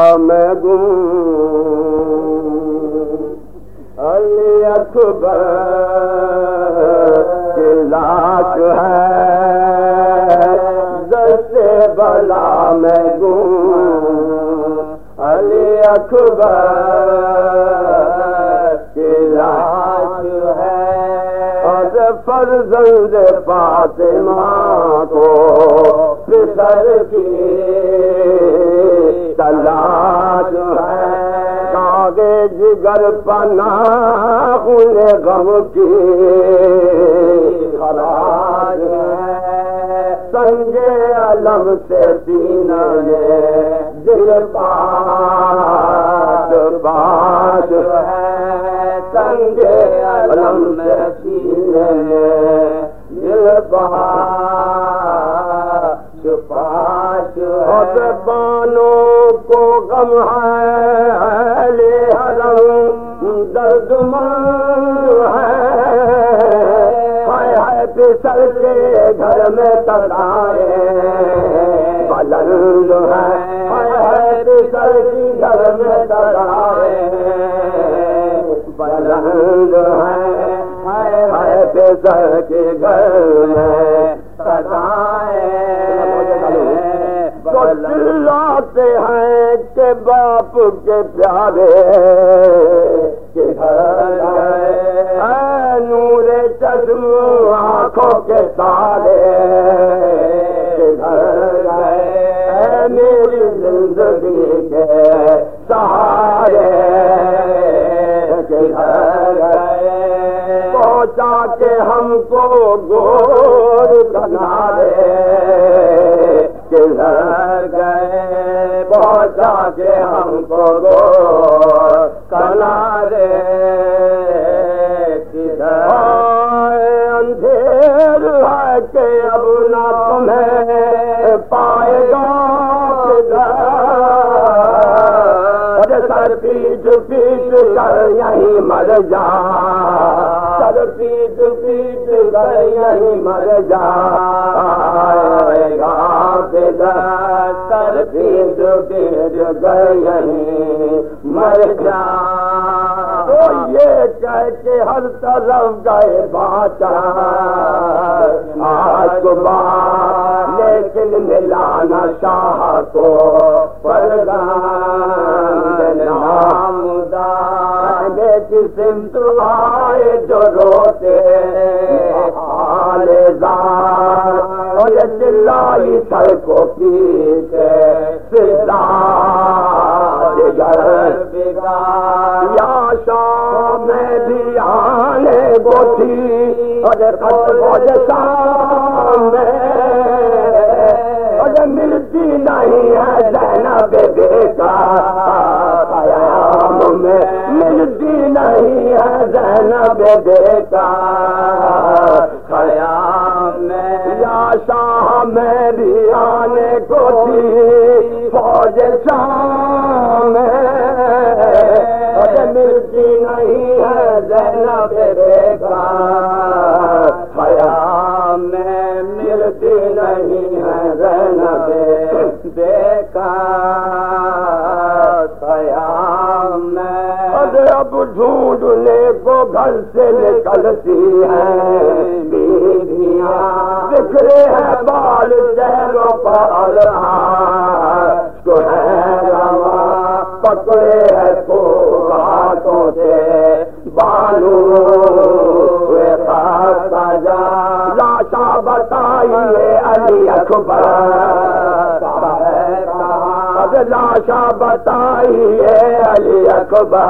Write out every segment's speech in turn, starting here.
میں گوں علی اکبر کی لاش ہے۔ دس بلا میں گوں علی اکبر کی لاش ہے۔ اور فرزند فاطمہ کو پسر کی تلاش ہے۔ کاغے جگر پنا ان غم کی خراج ہے۔ سنگے علم سے سینہ دل پاس پاس ہے۔ سنگے علم سے سینے دل پاس بانوں کو غم ہے لے حرم درد مند ہے۔ ہائے پسر کے گھر میں تدائے بلند ہے۔ ہائے پسر کی گھر میں تدائے بلند ہے۔ ہائے پسر کے گھر میں لاتے ہیں کہ باپ کے پیارے کے نور چشم آنکھوں کے سارے۔ اندھیر ہے کہ اب نہ تمہیں پائے گا سر پیٹ پیٹ کر یہیں مر جا۔ سر پیٹ پیٹ کر یہیں مر جا۔ گا سر پیٹ پیٹ کر یہیں مر جا۔ یہ کہہ کے ہر طرف گئے باچا آج لیکن ملانا شاہ کو قسم تمہارے جو روتے اور چلائی سڑکوں کی یا شام میں بھی آنے کو تھی اور شام میں ملتی نہیں ہے زینب بیٹا قیام میں ملتی نہیں ہے زینب بیٹا قیام میں یا شاہ میں بھی آنے کو تھی، فوج شام ملتی نہیں ہے زینب بیٹا قیام میں ملتی نہیں ہے زینب بیکار۔ قیام میں اب ڈھونڈنے کو گھر سے نکلتی ہیں بیویاں بکھرے ہیں بال چہروں پر کو ہے روا پکڑے ہے اکبر لاشا بتائیے علی اکبر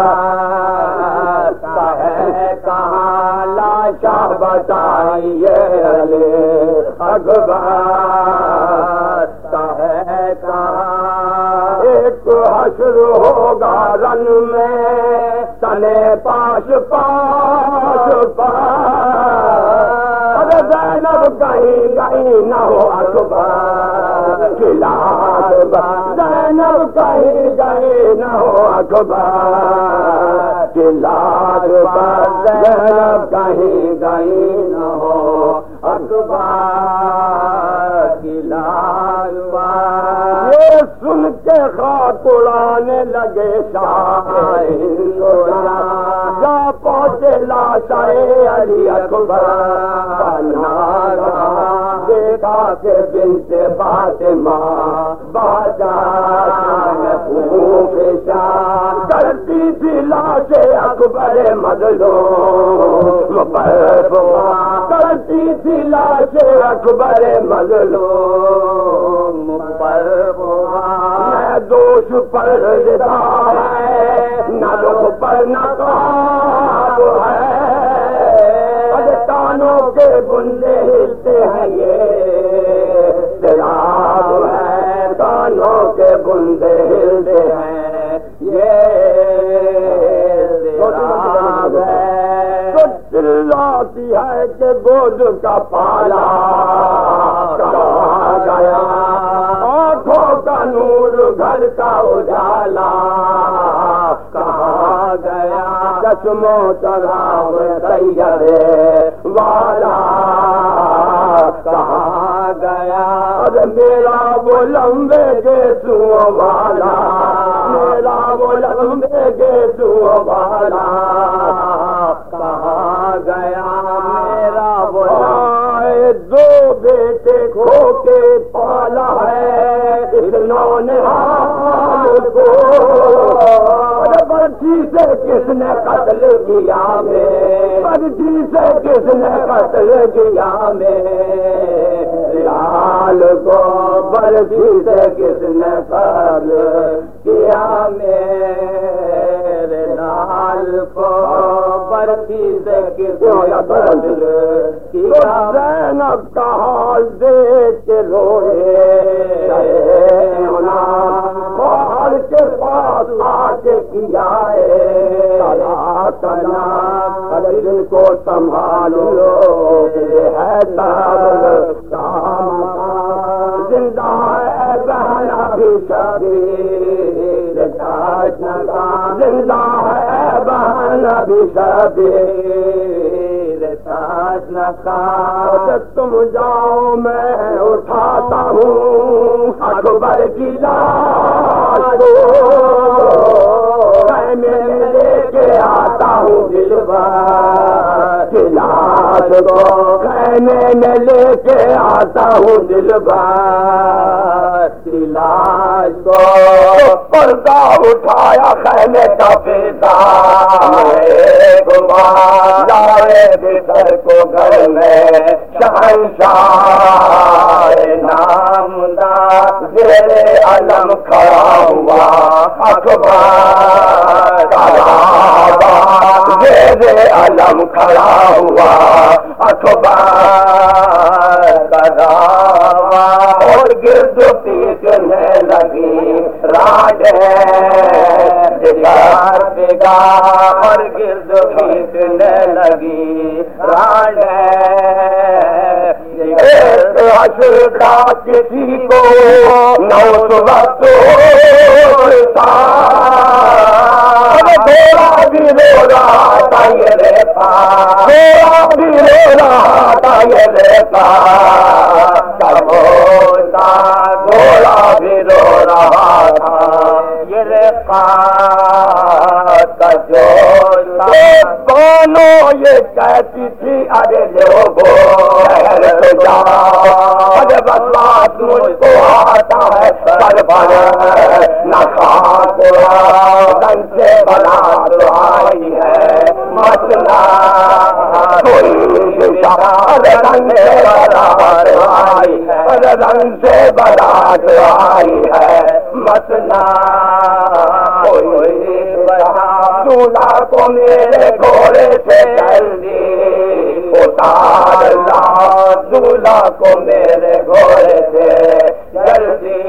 ہے کہاں لاشا بتائیے علی اکبر ہے کہاں ایک حشر ہوگا رن میں تنے پاش پاش پاس زینب کہیں کہیں نہ ہو اخبار کلاس زینب کہیں کہیں نہ ہو اخبار کلاس زینب کہیں کہیں نہ ہو اخبار کلاس یہ سن کے خاک اڑانے لگے جا پہنچے علی اکبر دیکھا کے بنت فاطمہ، باجا کرتی تھی لاش اکبر مدلو کرتی تھی لاش اکبر مدلو میں دوش پر نہ لوگ پر نہ ہے کہ کا پالا گیا۔ آنکھوں کا نور گھر کا اجالا کہاں گیا۔ چشموں چراغ تیارے والا کہاں گیا۔ ارے میرا وہ لمبے کے والا، میرا وہ لمبے کے والا کہاں گیا۔ ہے سے کس نے قتل کیا میں برچی سے کس نے قتل کیا میں لال کو برچی سے کس نے قتل کیا میں لال کو سے کیا زینب کا حال دیکھ کے روئے پہاڑ کے پاس آ کے کیا دل کو سنبھالو۔ ہے کام زندہ ہے بہنا بھی شبیر۔ زندہ ہے بہنا بھی شبیر تم جاؤ میں اٹھاتا ہوں، اکبر کی لاش میں لے کے آتا ہوں دل لاش کو میں لے کے آتا ہوں دل لاش کو۔ پردہ اٹھایا خیمے کا پیتا بسر کو گھر میں شہنشاہ نام زیر علم کھڑا ہوا۔ اخبار زیر علم کھڑا ہوا۔ اخبار اور گرد پیٹنے لگی، راج اور گرد پیٹنے لگی، راج کا کسی کو نو وقت تھوڑا بھی رو رہا تھا یہ رہتا تھوڑا بھی رو رہا تھا یہ رہتا ہوتا تھوڑا بھی رو رہا تھا یہ رہتا جو دونوں یہ کہتی تھی ارے لوگوں ارے بس مجھ کو آتا ہے پر پر نہ رنگ سے بنا تو آئی ہے مسئلہ کوئی رنگ سے بنا رنگ سے بنا تو آئی ہے۔ مسئلہ کوئی کو میرے گھوڑے سے جلدی اتار لا دولہا کو میرے گھوڑے سے جلدی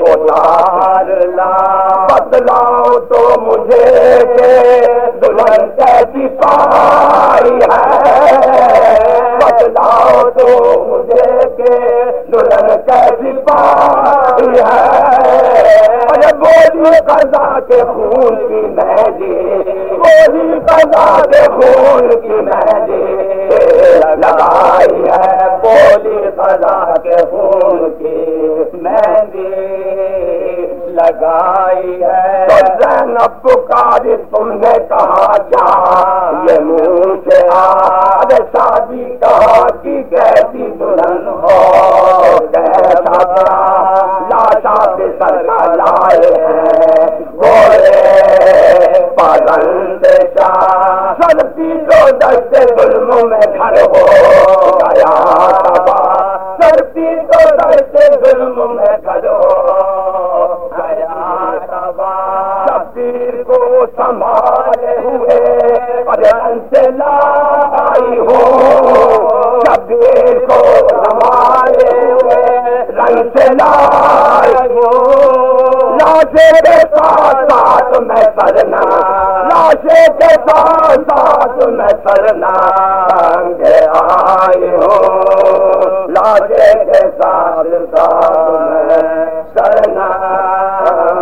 اتار لا بدلاؤ تو مجھے بولی قضا کے خون کی مہندی بولی قضا کے خون کی مہندی لگائی ہے۔ بولی قضا کے خون کی مہندی لگائی ہے تو زینب پکاری تم نے کہا کیا یہ منہ ظلم میں گھر شبیر کو سنبھالے ہوئے پرن سے لائی ہو۔ شبیر کو سنبھالے ہوئے رنگ سے لائی ہو۔ لاشے کے ساتھ ساتھ میں سرنا کے ساتھ ساتھ میں کرنا گے آئے ہوں لاشے کے ساتھ ساتھ میں کرنا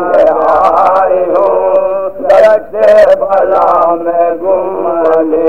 گے آئے ہوں درد بھلا میں گمنے